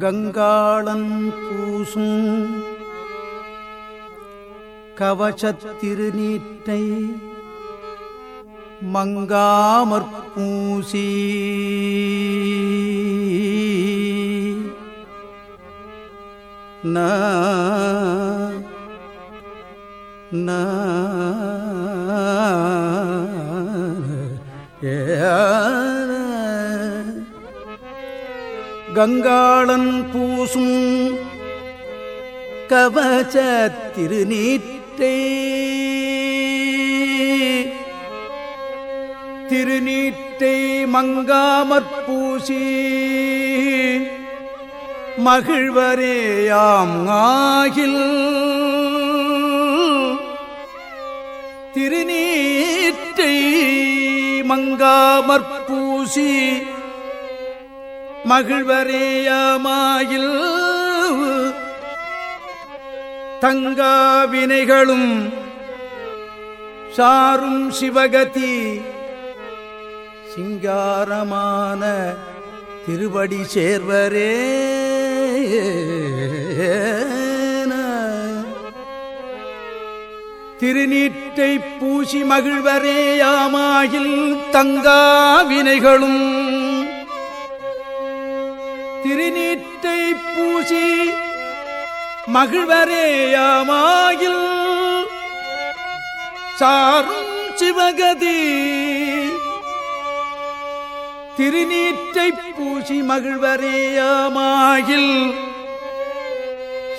கங்காளன் பூசும் கவசத்திருநீற்றை மங்காமற் பூசி ந கங்காளன் பூசும் கவச திருநீற்றே திருநீற்றை மங்காமற் பூசி மகிழ்வரேயாம் ஆகில். திருநீற்றை மங்காமற்பூசி மகிழ்வரேயாமாயில் தங்கா வினைகளும் சாரும் சிவகதி சிங்காரமான திருவடி சேர்வரே. திருநீற்றை பூசி மகிழ்வரேயாமாயில் தங்கா வினைகளும். திருநீற்றை பூசி மகிழ்வரேயாமாயில் சாரும் சிவகதி. திருநீற்றை பூசி மகிழ்வரேயாமாயில்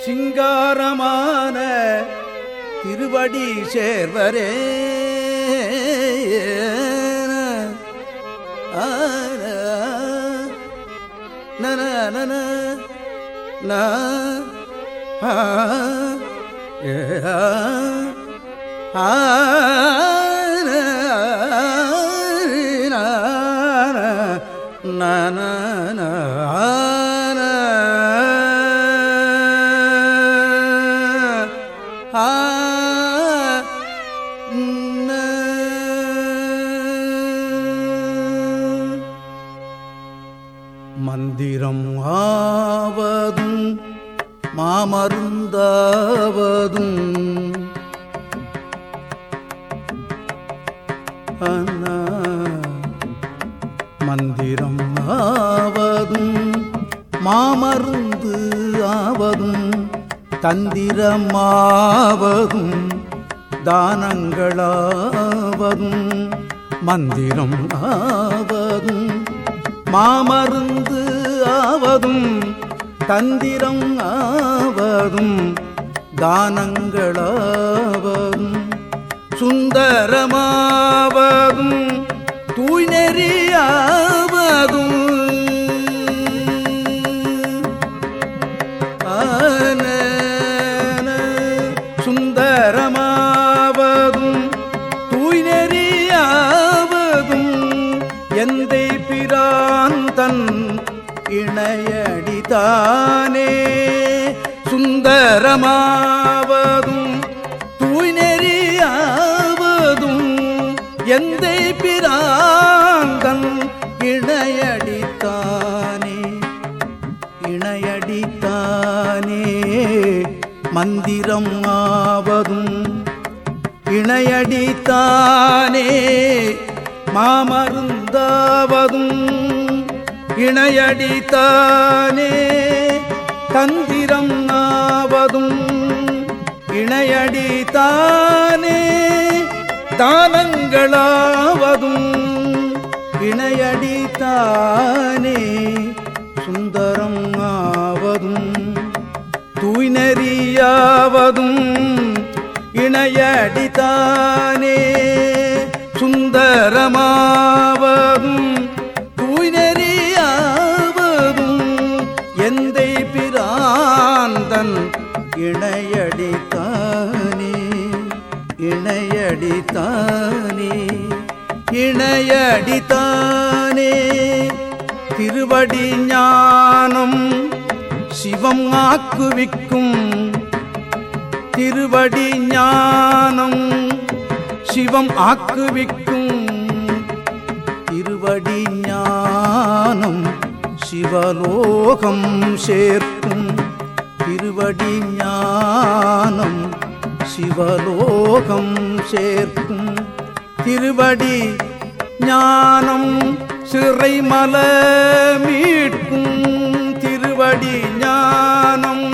சிங்காரமான திருவடி சேர்வரே. நன நன மந்திரம் ஆவதும் மாமருந்தாவதும். அண்ணா மந்திரம் ஆவதும் மாமருந்து ஆவதும் தந்திரமாவதும் தானங்களாவதும். மந்திரம் ஆவதும் மாமருந்து ஆவதும் தந்திரம் ஆவதும் தானங்களாவதும் சுந்தரமாவதும் தூய்நெறியாவதும் தானே சுந்தரமாவதும் தூய்நெறியாவதும் எந்த பிராந்தன் இணையடித்தானே? இணையடித்தானே மந்திரம் ஆவதும் இணையடித்தானே மாமருந்தாவதும் இணையடித்தானே? தந்திரம் நாவதும் இணையடித்தானே? தானங்களாவதும் இணையடித்தானே? சுந்தரம் ஆவதும் தூய்நெறியாவதும் இணையடித்தானே? சுந்தரமா இணையடித்தானே இணையடித்தானே இணையடித்தானே. திருவடி ஞானம் சிவம் ஆக்குவிக்கும். திருவடி ஞானம் சிவம் ஆக்குவிக்கும். திருவடி ஞானம் சிவலோகம் சேர்க்கும். திருவடி ஞானம் சிவலோகம் சேர்க்கும். திருவடி ஞானம் சிறைமல மீட்கும் திருவடி ஞானம்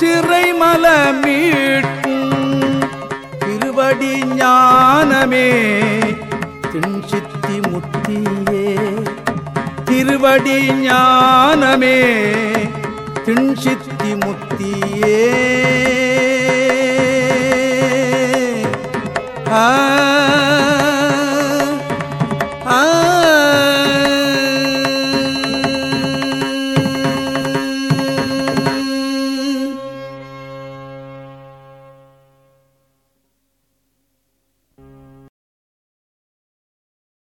சிறைமல மீட்கும் திருவடி ஞானமே திண்சித்தி முத்தியே. திருவடி ஞானமே திண்சித்தி முத்தியே. ஆ.